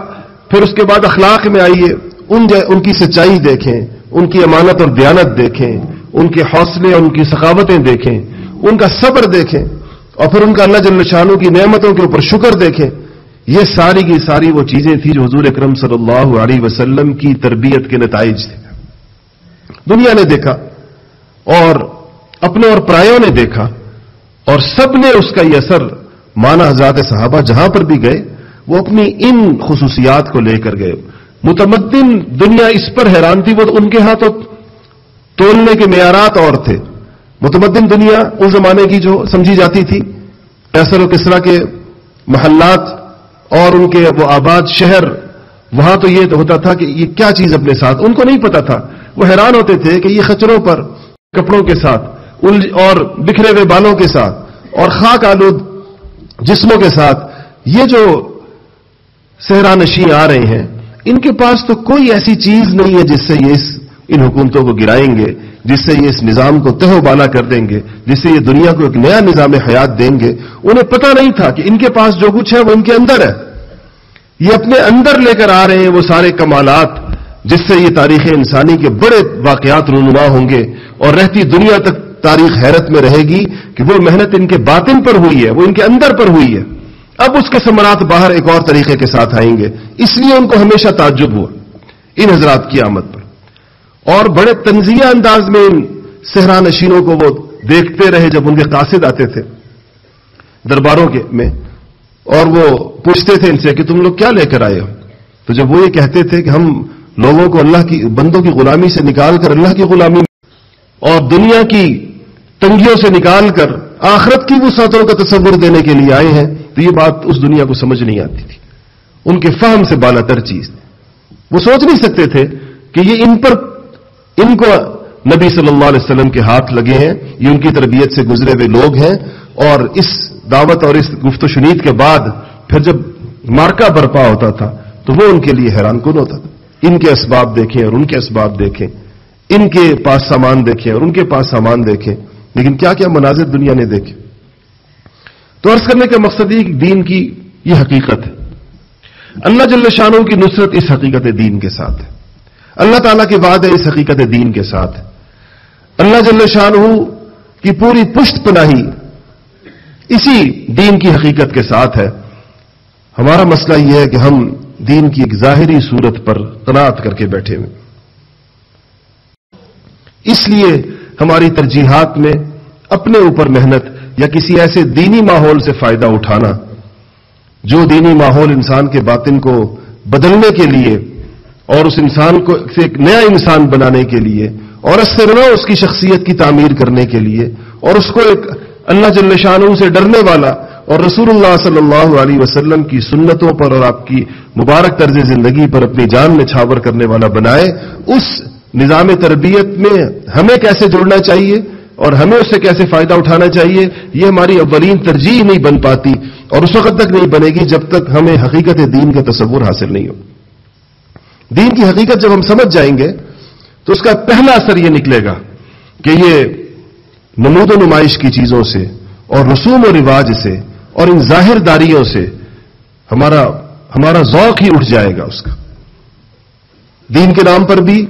پھر اس کے بعد اخلاق میں آئیے۔ ان ان کی سچائی دیکھیں، ان کی امانت اور دیانت دیکھیں، ان کے حوصلے اور ان کی ثقاوتیں دیکھیں، ان کا صبر دیکھیں اور پھر ان کا اللہ جل شانوں کی نعمتوں کے اوپر شکر دیکھیں۔ یہ ساری کی ساری وہ چیزیں تھیں جو حضور اکرم صلی اللہ علیہ وسلم کی تربیت کے نتائج تھے۔ دنیا نے دیکھا اور اپنے اور پرایوں نے دیکھا اور سب نے اس کا یہ اثر مانا حضرات صحابہ جہاں پر بھی گئے، وہ اپنی ان خصوصیات کو لے کر گئے۔ متمدن دنیا اس پر حیران تھی، وہ ان کے ہاتھوں تولنے کے معیارات اور تھے۔ متمدن دنیا اس زمانے کی جو سمجھی جاتی تھی ایسر و کسرا کے محلات اور ان کے وہ آباد شہر، وہاں تو یہ ہوتا تھا کہ یہ کیا چیز اپنے ساتھ؟ ان کو نہیں پتا تھا۔ وہ حیران ہوتے تھے کہ یہ خچروں پر کپڑوں کے ساتھ اور بکھرے ہوئے بالوں کے ساتھ، اور خاک آلود جسموں کے ساتھ یہ جو صحرا نشیں آ رہے ہیں ان کے پاس تو کوئی ایسی چیز نہیں ہے جس سے یہ اس ان حکومتوں کو گرائیں گے، جس سے یہ اس نظام کو تہو بالا کر دیں گے، جس سے یہ دنیا کو ایک نیا نظام حیات دیں گے۔ انہیں پتہ نہیں تھا کہ ان کے پاس جو کچھ ہے وہ ان کے اندر ہے۔ یہ اپنے اندر لے کر آ رہے ہیں وہ سارے کمالات، جس سے یہ تاریخ انسانی کے بڑے واقعات رونما ہوں گے۔ اور رہتی دنیا تک تاریخ حیرت میں رہے گی کہ وہ محنت ان کے باطن پر ہوئی ہے، وہ ان کے اندر پر ہوئی ہے۔ اب اس کے ثمرات باہر ایک اور طریقے کے ساتھ آئیں گے۔ اس لیے ان کو ہمیشہ تعجب ہوا۔ ان حضرات کی آمد پر۔ اور بڑے تنزیہ انداز میں ان صحرا نشینوں کو وہ دیکھتے رہے جب ان کے قاصد آتے تھے درباروں کے میں۔ اور وہ پوچھتے تھے ان سے کہ تم لوگ کیا لے کر آئے ہو؟ تو جب وہ یہ کہتے تھے کہ ہم لوگوں کو اللہ کی، بندوں کی غلامی سے نکال کر اللہ کی غلامی اور دنیا کی تنگیوں سے نکال کر آخرت کی وسعتوں کا تصور دینے کے لیے آئے ہیں، تو یہ بات اس دنیا کو سمجھ نہیں آتی تھی۔ ان کے فہم سے بالا تر چیز وہ سوچ نہیں سکتے تھے کہ یہ ان پر، ان کو نبی صلی اللہ علیہ وسلم کے ہاتھ لگے ہیں، یہ ان کی تربیت سے گزرے ہوئے لوگ ہیں۔ اور اس دعوت اور اس گفت و شنید کے بعد پھر جب مارکا برپا ہوتا تھا، تو وہ ان کے لیے حیران کن ہوتا تھا۔ ان کے اسباب دیکھیں اور ان کے اسباب دیکھیں۔ ان کے پاس سامان دیکھیں اور ان کے پاس سامان دیکھیں۔ لیکن کیا کیا مناظر دنیا نے دیکھے تو عرض کرنے کا مقصد یہ کہ دین کی یہ حقیقت ہے۔ اللہ جل شانوں کی نصرت اس حقیقت دین کے ساتھ ہے۔ اللہ تعالیٰ کے بعد ہے اس حقیقت دین کے ساتھ اللہ جل شاہ کی پوری پشت پناہی اسی دین کی حقیقت کے ساتھ ہے۔ ہمارا مسئلہ یہ ہے کہ ہم دین کی ایک ظاہری صورت پر تناط کر کے بیٹھے ہوئے۔ اس لیے ہماری ترجیحات میں اپنے اوپر محنت یا کسی ایسے دینی ماحول سے فائدہ اٹھانا، جو دینی ماحول انسان کے باطن کو بدلنے کے لیے اور اس انسان کو ایک نیا انسان بنانے کے لیے اور اس سے نہ اس کی شخصیت کی تعمیر کرنے کے لیے اور اس کو ایک اللہ جل شاہ سے ڈرنے والا اور رسول اللہ صلی اللہ علیہ وسلم کی سنتوں پر اور آپ کی مبارک طرز زندگی پر اپنی جان میں چھاور کرنے والا بنائے، اس نظام تربیت میں ہمیں کیسے جڑنا چاہیے اور ہمیں اس سے کیسے فائدہ اٹھانا چاہیے، یہ ہماری اولین ترجیح نہیں بن پاتی اور اس وقت تک نہیں بنے گی جب تک ہمیں حقیقت دین کا تصور حاصل نہیں ہو۔ دین کی حقیقت جب ہم سمجھ جائیں گے تو اس کا پہلا اثر یہ نکلے گا کہ یہ نمود و نمائش کی چیزوں سے اور رسوم و رواج سے اور ان ظاہر داریوں سے ہمارا ہمارا ذوق ہی اٹھ جائے گا اس کا۔ دین کے نام پر بھی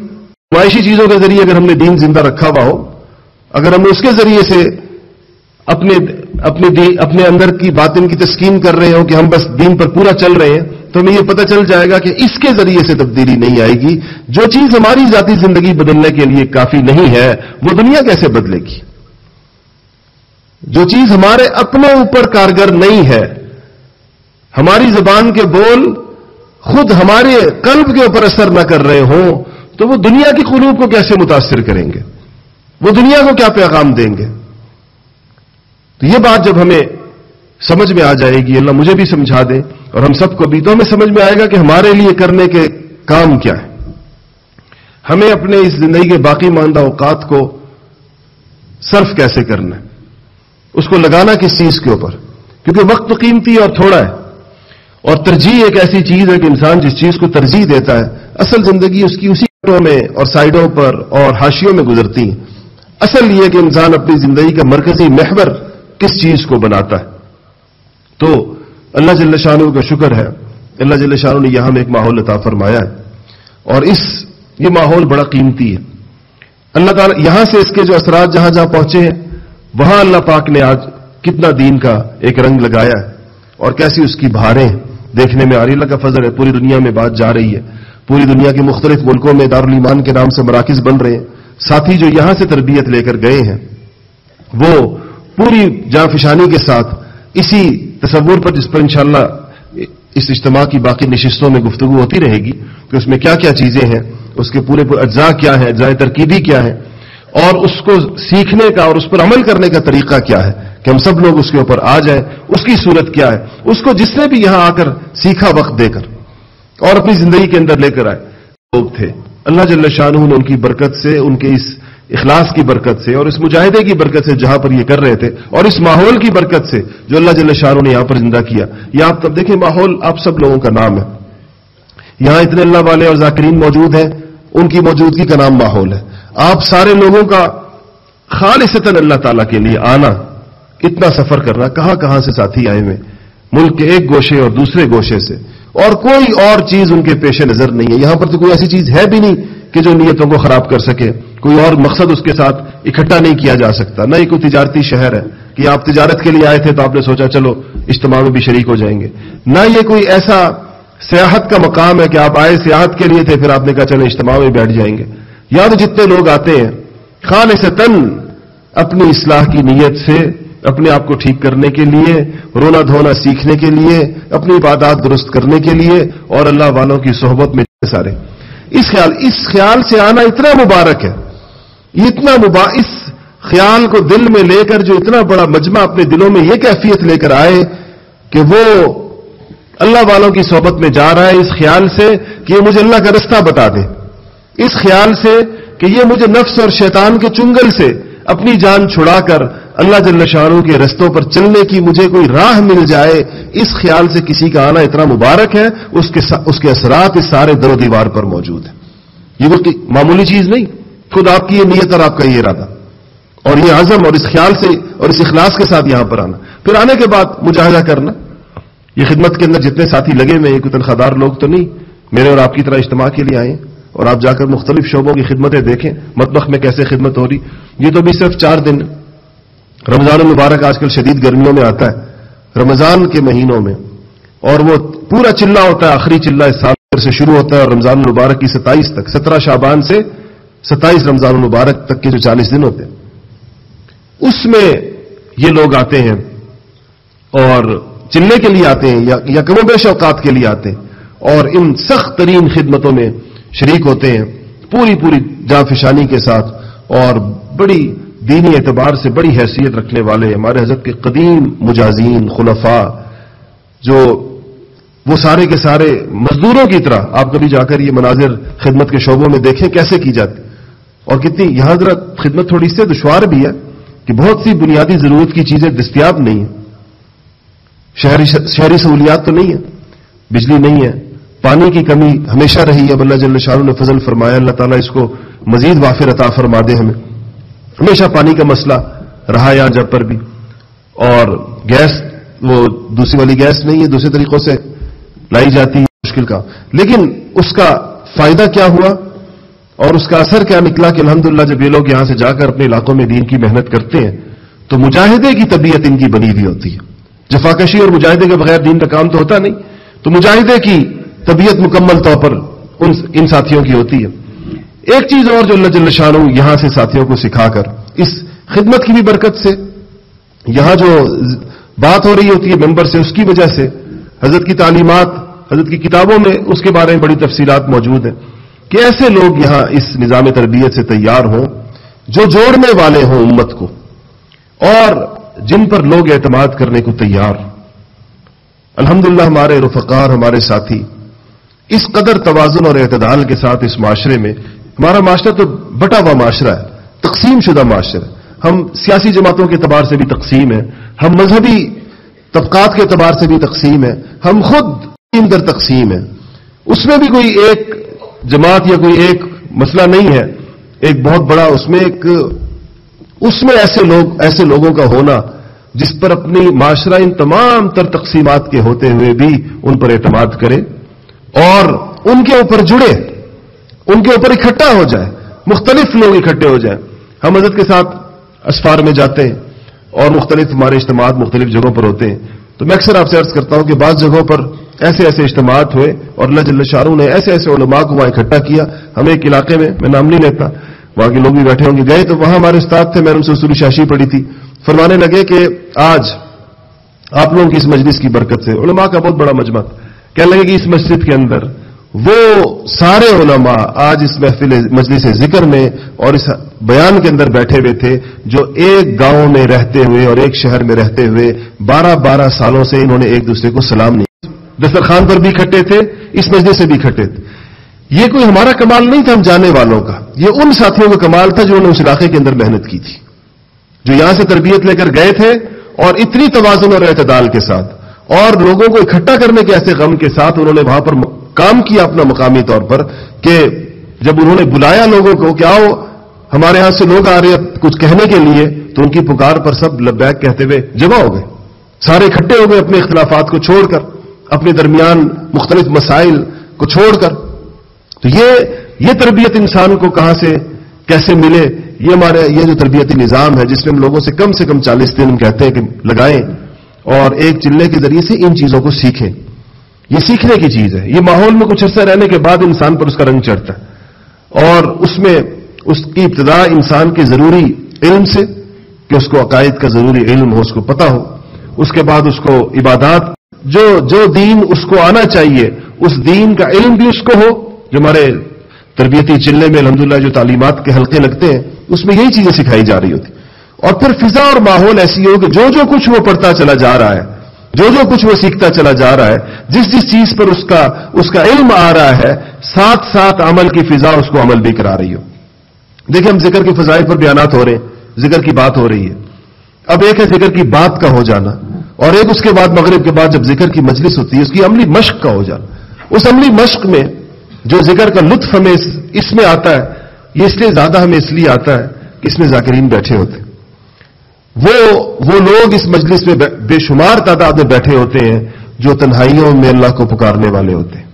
نمائشی چیزوں کے ذریعے اگر ہم نے دین زندہ رکھا ہوا ہو، اگر ہم اس کے ذریعے سے اپنے اپنے اپنے اندر کی باتیں کی تسکین کر رہے ہوں کہ ہم بس دین پر پورا چل رہے ہیں، تو ہمیں یہ پتہ چل جائے گا کہ اس کے ذریعے سے تبدیلی نہیں آئے گی۔ جو چیز ہماری ذاتی زندگی بدلنے کے لیے کافی نہیں ہے، وہ دنیا کیسے بدلے گی؟ جو چیز ہمارے اپنے اوپر کارگر نہیں ہے، ہماری زبان کے بول خود ہمارے قلب کے اوپر اثر نہ کر رہے ہوں تو وہ دنیا کی قلوب کو کیسے متاثر کریں گے؟ وہ دنیا کو کیا پیغام دیں گے؟ تو یہ بات جب ہمیں سمجھ میں آ جائے گی، اللہ مجھے بھی سمجھا دے اور ہم سب کو بھی، تو ہمیں سمجھ میں آئے گا کہ ہمارے لیے کرنے کے کام کیا ہے۔ ہمیں اپنے اس زندگی کے باقی ماندہ اوقات کو صرف کیسے کرنا ہے؟ اس کو لگانا کس چیز کے اوپر؟ کیونکہ وقت تو قیمتی اور تھوڑا ہے۔ اور ترجیح ایک ایسی چیز ہے کہ انسان جس چیز کو ترجیح دیتا ہے، اصل زندگی اس کی اسی میں اور سائڈوں پر اور ہاشیوں میں گزرتی ہیں۔ اصل یہ کہ انسان اپنی زندگی کا مرکزی محور کس چیز کو بناتا ہے۔ تو اللہ جل شاہ کا شکر ہے۔ اللہ جل شاہ نے یہاں میں ایک ماحول عطا فرمایا ہے۔ اور اس، یہ ماحول بڑا قیمتی ہے۔ اللہ تعالیٰ یہاں سے اس کے جو اثرات جہاں جہاں پہنچے ہیں، وہاں اللہ پاک نے آج کتنا دین کا ایک رنگ لگایا ہے۔ اور کیسی اس کی بہاریں دیکھنے میں آ رہی اللہ کا فضل ہے، پوری دنیا میں بات جا رہی ہے۔ پوری دنیا کے مختلف ملکوں میں دارالایمان کے نام سے مراکز بن رہے ہیں۔ ساتھی جو یہاں سے تربیت لے کر گئے ہیں، وہ پوری جاں فشانی کے ساتھ اسی تصور پر جس پر انشاءاللہ اس اجتماع کی باقی نشستوں میں گفتگو ہوتی رہے گی کہ اس میں کیا کیا چیزیں ہیں، اس کے پورے اجزاء کیا ہیں، اجزاء ترکیبی کیا ہے اور اس کو سیکھنے کا اور اس پر عمل کرنے کا طریقہ کیا ہے کہ ہم سب لوگ اس کے اوپر آ جائیں، اس کی صورت کیا ہے، اس کو جس نے بھی یہاں آ کر سیکھا وقت دے کر۔ اور اپنی زندگی کے اندر لے کر آئے۔ لوگ تھے۔ اللہ جل شاہ نے ان کی برکت سے، ان کے اس اخلاص کی برکت سے اور اس مجاہدے کی برکت سے جہاں پر یہ کر رہے تھے، اور اس ماحول کی برکت سے جو اللہ جل شاہ نے یہاں پر زندہ کیا۔ یہ آپ تب دیکھیں، ماحول آپ سب لوگوں کا نام ہے۔ یہاں اتنے اللہ والے اور ذاکرین موجود ہیں، ان کی موجودگی کا نام ماحول ہے۔ آپ سارے لوگوں کا خالصتاً اللہ تعالیٰ کے لیے آنا، اتنا سفر کرنا، کہاں کہاں سے ساتھی آئے ہوئے؟ ملک کے ایک گوشے اور دوسرے گوشے سے۔ اور کوئی اور چیز ان کے پیش نظر نہیں ہے۔ یہاں پر تو کوئی ایسی چیز ہے بھی نہیں کہ جو نیتوں کو خراب کر سکے۔ کوئی اور مقصد اس کے ساتھ اکٹھا نہیں کیا جا سکتا۔ نہ ہی کوئی تجارتی شہر ہے کہ آپ تجارت کے لیے آئے تھے تو آپ نے سوچا چلو اجتماع میں بھی شریک ہو جائیں گے۔ نہ یہ کوئی ایسا سیاحت کا مقام ہے کہ آپ آئے سیاحت کے لیے تھے پھر آپ نے کہا چلو اجتماع میں بیٹھ جائیں گے۔ یا تو جتنے لوگ آتے ہیں خان سے تن اپنی اصلاح کی نیت سے اپنے آپ کو ٹھیک کرنے کے لیے، رونا دھونا سیکھنے کے لیے، اپنی عبادات درست کرنے کے لیے اور اللہ والوں کی صحبت میں سارے۔ اس خیال اس خیال سے آنا اتنا مبارک ہے۔ اتنا مبا، اس خیال کو دل میں لے کر جو اتنا بڑا مجمع اپنے دلوں میں یہ کیفیت لے کر آئے کہ وہ اللہ والوں کی صحبت میں جا رہا ہے اس خیال سے کہ یہ مجھے اللہ کا رستہ بتا دے۔ اس خیال سے کہ یہ مجھے نفس اور شیطان کے چنگل سے اپنی جان چھڑا کر اللہ جل شاہوں کے رستوں پر چلنے کی مجھے کوئی راہ مل جائے، اس خیال سے کسی کا آنا اتنا مبارک ہے، اس کے اس کے اثرات اس سارے در و دیوار پر موجود ہیں۔ یہ کوئی معمولی چیز نہیں، خود آپ کی یہ نیت اور آپ کا یہ ارادہ۔ اور یہ عزم اور اس خیال سے اور اس اخلاص کے ساتھ یہاں پر آنا۔ پھر آنے کے بعد مجاہدہ کرنا۔ یہ خدمت کے اندر جتنے ساتھی لگے ہوئے کوئی تنخواہ دار لوگ تو نہیں۔ میرے اور آپ کی طرح اجتماع کے لیے آئے اور آپ جا کر مختلف شعبوں کی خدمتیں دیکھیں۔ مطبخ میں کیسے خدمت ہو رہی۔ یہ تو بھی صرف چار دن رمضان المبارک آج کل شدید گرمیوں میں آتا ہے۔ رمضان کے مہینوں میں۔ اور وہ پورا چلہ ہوتا ہے، آخری چلہ اس سال سے شروع ہوتا ہے اور رمضان المبارک کی ستائیس تک، سترہ شابان سے ستائیس رمضان المبارک تک کے جو چالیس دن ہوتے ہیں۔ اس میں یہ لوگ آتے ہیں اور چلنے کے لیے آتے ہیں یا کم و بیش اوقات کے لیے آتے ہیں۔ اور ان سخت ترین خدمتوں میں شریک ہوتے ہیں۔ پوری پوری جان فشانی کے ساتھ اور بڑی دینی اعتبار سے بڑی حیثیت رکھنے والے ہمارے حضرت کے قدیم مجازین، خلفاء، جو وہ سارے کے سارے مزدوروں کی طرح آپ کبھی جا کر یہ مناظر خدمت کے شعبوں میں دیکھیں کیسے کی جاتی اور کتنی، یہاں ذرا خدمت تھوڑی سی دشوار بھی ہے کہ بہت سی بنیادی ضرورت کی چیزیں دستیاب نہیں ہیں۔ شہری شہری سہولیات تو نہیں ہے بجلی نہیں ہے، پانی کی کمی ہمیشہ رہی ہے۔ اللہ جل شاہ نے فضل فرمایا، اللہ تعالیٰ اس کو مزید وافر عطا فرما دے ہمیں۔ ہمیشہ پانی کا مسئلہ رہا یہاں جب پر بھی۔ اور گیس، وہ دوسری والی گیس نہیں ہے، دوسرے طریقوں سے لائی جاتی ہے مشکل کا۔ لیکن اس کا فائدہ کیا ہوا؟ اور اس کا اثر کیا نکلا کہ الحمدللہ جب یہ لوگ یہاں سے جا کر اپنے علاقوں میں دین کی محنت کرتے ہیں، تو مجاہدے کی طبیعت ان کی بنی ہوئی ہوتی ہے۔ جفاکشی اور مجاہدے کے بغیر دین کا کام تو ہوتا نہیں، تو مجاہدے کی طبیعت مکمل طور پر ان ساتھیوں کی ہوتی ہے۔ ایک چیز اور جو اللہ جل شاہ یہاں سے ساتھیوں کو سکھا کر، اس خدمت کی بھی برکت سے، یہاں جو بات ہو رہی ہوتی ہے ممبر سے، اس کی وجہ سے حضرت کی تعلیمات، حضرت کی کتابوں میں اس کے بارے میں بڑی تفصیلات موجود ہیں کہ ایسے لوگ یہاں اس نظام تربیت سے تیار ہوں جو جوڑنے والے ہوں امت کو اور جن پر لوگ اعتماد کرنے کو تیار۔ الحمدللہ ہمارے رفقار ہمارے ساتھی، اس قدر توازن اور اعتدال کے ساتھ اس معاشرے میں ہمارا معاشرہ تو بٹا ہوا معاشرہ ہے، تقسیم شدہ معاشرہ ہم سیاسی جماعتوں کے اعتبار سے بھی تقسیم ہیں، ہم مذہبی طبقات کے اعتبار سے بھی تقسیم ہے ہم خود در تقسیم ہے اس میں بھی کوئی ایک جماعت یا کوئی ایک مسئلہ نہیں ہے۔ ایک بہت بڑا اس میں ایک، اس میں ایسے لوگ، ایسے لوگوں کا ہونا جس پر اپنی معاشرہ ان تمام تر تقسیمات کے ہوتے ہوئے بھی ان پر اعتماد کرے اور ان کے اوپر جڑے۔ ان کے اوپر اکٹھا ہو جائے، مختلف لوگ اکٹھے ہو جائیں۔ ہم حضرت کے ساتھ اسفار میں جاتے ہیں اور مختلف ہمارے اجتماعات مختلف جگہوں پر ہوتے ہیں۔ تو میں اکثر آپ سے عرض کرتا ہوں کہ بعض جگہوں پر ایسے ایسے اجتماعات ہوئے اور اللہ جل شاہ نے ایسے ایسے علماء کو وہاں اکٹھا کیا۔ ہمیں ایک علاقے میں میں نام نہیں لیتا، وہاں کے لوگ بھی بیٹھے ہوں گے۔ گئے تو وہاں ہمارے استاد تھے، میں ان سے اصولی شاشی پڑی تھی۔ فرمانے لگے کہ آج آپ لوگوں کی اس مجلس کی برکت سے، علماء کا بہت بڑا مجمع کہنے لگے کہ اس مسجد کے اندر وہ سارے علماء آج اس محفل مجلس ذکر میں اور اس بیان کے اندر بیٹھے ہوئے تھے، جو ایک گاؤں میں رہتے ہوئے اور ایک شہر میں رہتے ہوئے بارہ بارہ سالوں سے انہوں نے ایک دوسرے کو سلام نہیں دسترخوان پر بھی کھٹے تھے، اس مجلس سے بھی کھٹے تھے۔ یہ کوئی ہمارا کمال نہیں تھا ہم جانے والوں کا۔ یہ ان ساتھیوں کا کمال تھا جنہوں نے اس علاقے کے اندر محنت کی تھی، جو یہاں سے تربیت لے کر گئے تھے اور اتنی توازن اور اعتدال کے ساتھ اور لوگوں کو اکٹھا کرنے کے ایسے غم کے ساتھ انہوں نے وہاں پر کام کیا اپنا مقامی طور پر کہ جب انہوں نے بلایا لوگوں کو کہ آؤ، ہمارے ہاں سے لوگ آ رہے ہیں کچھ کہنے کے لیے، تو ان کی پکار پر سب لبیک کہتے ہوئے جمع ہو گئے۔ سارے اکٹھے ہو گئے اپنے اختلافات کو چھوڑ کر، اپنے درمیان مختلف مسائل کو چھوڑ کر۔ تو یہ یہ تربیت انسان کو کہاں سے، کیسے ملے؟ یہ ہمارے، یہ جو تربیتی نظام ہے، جس میں ہم لوگوں سے کم سے کم چالیس دن ہم کہتے ہیں کہ لگائیں اور ایک چلے کے ذریعے سے ان چیزوں کو سیکھیں۔ یہ سیکھنے کی چیز ہے۔ یہ ماحول میں کچھ عرصہ رہنے کے بعد انسان پر اس کا رنگ چڑھتا ہے۔ اور اس میں اس کی ابتدا انسان کے ضروری علم سے، کہ اس کو عقائد کا ضروری علم ہو، اس کو پتا ہو۔ اس کے بعد اس کو عبادات، جو جو دین اس کو آنا چاہیے، اس دین کا علم بھی اس کو ہو۔ جو ہمارے تربیتی چلنے میں الحمدللہ جو تعلیمات کے حلقے لگتے ہیں، اس میں یہی چیزیں سکھائی جا رہی ہوتی۔ اور پھر فضا اور ماحول ایسی ہو کہ جو جو کچھ وہ پڑھتا چلا جا رہا ہے۔ جو جو کچھ وہ سیکھتا چلا جا رہا ہے، جس جس چیز پر اس کا اس کا علم آ رہا ہے، ساتھ ساتھ عمل کی فضا اس کو عمل بھی کرا رہی ہو۔ دیکھیں، ہم ذکر کی فضائل پر بیانات ہو رہے ہیں، ذکر کی بات ہو رہی ہے۔ اب ایک ہے ذکر کی بات کا ہو جانا، اور ایک اس کے بعد، مغرب کے بعد جب ذکر کی مجلس ہوتی ہے، اس کی عملی مشق کا ہو جانا۔ اس عملی مشق میں جو ذکر کا لطف ہمیں اس میں آتا ہے، یہ اس لیے زیادہ ہمیں اس لیے آتا ہے کہ اس میں ذاکرین بیٹھے ہوتے ہیں۔ وہ وہ لوگ اس مجلس میں بے شمار تعداد میں بیٹھے ہوتے ہیں جو تنہائیوں میں اللہ کو پکارنے والے ہوتے ہیں،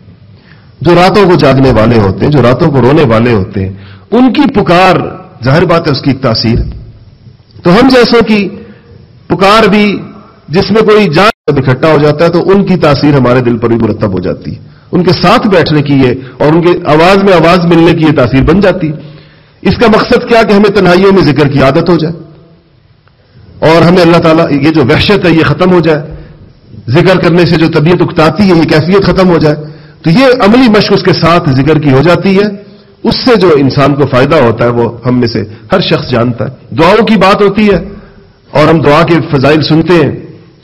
جو راتوں کو جاگنے والے ہوتے ہیں، جو راتوں کو رونے والے ہوتے ہیں۔ ان کی پکار، ظاہر بات ہے اس کی ایک تاثیر۔ تو ہم جیسوں کی پکار بھی جس میں کوئی جان جب اکٹھا ہو جاتا ہے تو ان کی تاثیر ہمارے دل پر بھی مرتب ہو جاتی ہے۔ ان کے ساتھ بیٹھنے کی ہے اور ان کے آواز میں آواز ملنے کی یہ تاثیر بن جاتی اس کا مقصد کیا کہ ہمیں تنہائیوں میں ذکر کی عادت ہو جائے؟ اور ہمیں اللہ تعالیٰ یہ جو وحشت ہے، یہ ختم ہو جائے۔ ذکر کرنے سے جو طبیعت اکتاتی ہے، یہ کیفیت ختم ہو جائے۔ تو یہ عملی مشق اس کے ساتھ ذکر کی ہو جاتی ہے۔ اس سے جو انسان کو فائدہ ہوتا ہے، وہ ہم میں سے ہر شخص جانتا ہے۔ دعاؤں کی بات ہوتی ہے، اور ہم دعا کے فضائل سنتے ہیں۔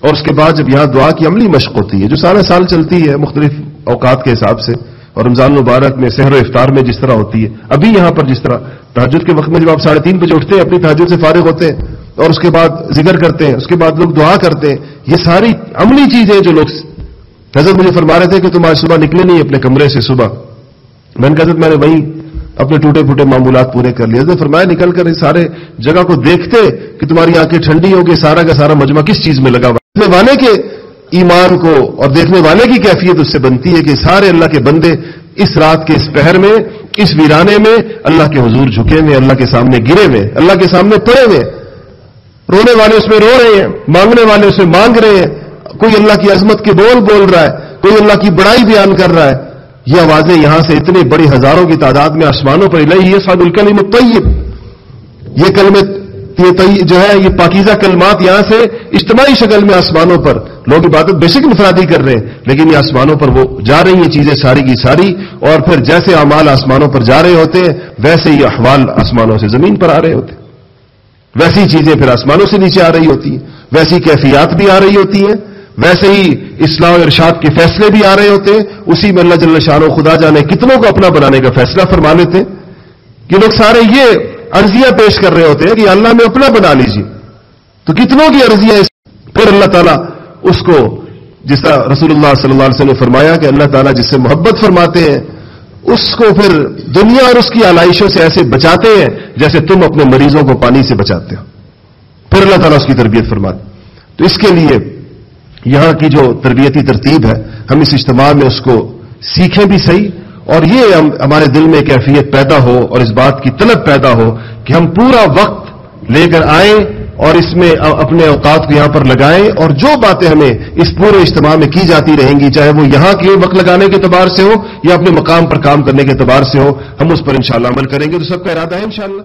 اور اس کے بعد جب یہاں دعا کی عملی مشق ہوتی ہے، جو سارا سال چلتی ہے مختلف اوقات کے حساب سے، اور رمضان مبارک میں سحر و افطار میں جس طرح ہوتی ہے۔ ابھی یہاں پر جس طرح تحجد کے وقت میں جب آپ ساڑھے تین بجے اٹھتے ہیں، اپنی تحجد سے فارغ ہوتے ہیں اور اس کے بعد ذکر کرتے ہیں، اس کے بعد لوگ دعا کرتے ہیں۔ یہ ساری عملی چیزیں جو لوگ حضرت مجھے فرما رہے تھے کہ تم آج صبح نکلے نہیں اپنے کمرے سے صبح۔ میں نے کہا، حضرت، میں نے وہیں اپنے ٹوٹے پھوٹے معمولات پورے کر لیے۔ حضرت فرمایا، نکل کر اس سارے جگہ کو دیکھتے، کہ تمہاری آنکھیں ٹھنڈی ہو گئی سارا کا سارا مجمع کس چیز میں لگا ہوا والے کے ایمان کو اور دیکھنے والے کی کیفیت اس سے بنتی ہے کہ سارے اللہ کے بندے اس رات کے اس پہر میں، اس ویرانے میں اللہ کے حضور جھکے ہوئے، اللہ کے سامنے گرے ہوئے، اللہ کے سامنے پڑے ہوئے۔ رونے والے اس میں رو رہے ہیں، مانگنے والے اس میں مانگ رہے ہیں۔ کوئی اللہ کی عظمت کے بول بول رہا ہے، کوئی اللہ کی بڑائی بیان کر رہا ہے۔ یہ آوازیں یہاں سے اتنی بڑی ہزاروں کی تعداد میں آسمانوں پر الہی یہ سعد الکلم طیب یہ کلم جو ہے، یہ پاکیزہ کلمات یہاں سے اجتماعی شکل میں آسمانوں پر۔ لوگ عبادت بے شک انفرادی کر رہے ہیں، لیکن یہ آسمانوں پر وہ جا رہی ہیں، چیزیں ساری کی ساری۔ اور پھر جیسے اعمال آسمانوں پر جا رہے ہوتے ہیں، ویسے ہی احوال آسمانوں سے زمین پر آ رہے ہوتے ہیں۔ ویسی چیزیں پھر آسمانوں سے نیچے آ رہی ہوتی ہیں، ویسی کیفیات بھی آ رہی ہوتی ہیں، ویسے ہی اسلام و ارشاد کے فیصلے بھی آ رہے ہوتے ہیں۔ اسی میں اللہ جل شاہ خدا جانے کتنوں کو اپنا بنانے کا فیصلہ فرما لیتے ہیں۔ کہ لوگ سارے یہ عرضیاں پیش کر رہے ہوتے ہیں کہ اللہ میں اپنا بنا لیجیے۔ تو کتنوں کی عرضیاں پھر اللہ تعالیٰ اس کو جس طرح رسول اللہ صلی اللہ علیہ وسلم نے فرمایا کہ اللہ تعالیٰ جس سے محبت فرماتے ہیں اس کو پھر دنیا اور اس کی آلائشوں سے ایسے بچاتے ہیں جیسے تم اپنے مریضوں کو پانی سے بچاتے ہو۔ پھر اللہ تعالیٰ اس کی تربیت فرماتے تو اس کے لیے یہاں کی جو تربیتی ترتیب ہے، ہم اس اجتماع میں اس کو سیکھیں بھی صحیح، اور یہ ہمارے دل میں کیفیت پیدا ہو اور اس بات کی طلب پیدا ہو کہ ہم پورا وقت لے کر آئیں اور اس میں اپنے اوقات کو یہاں پر لگائیں اور جو باتیں ہمیں اس پورے اجتماع میں کی جاتی رہیں گی، چاہے وہ یہاں کے وقت لگانے کے اعتبار سے ہو یا اپنے مقام پر کام کرنے کے اعتبار سے ہو، ہم اس پر انشاءاللہ عمل کریں گے۔ تو سب کا ارادہ ہے انشاءاللہ۔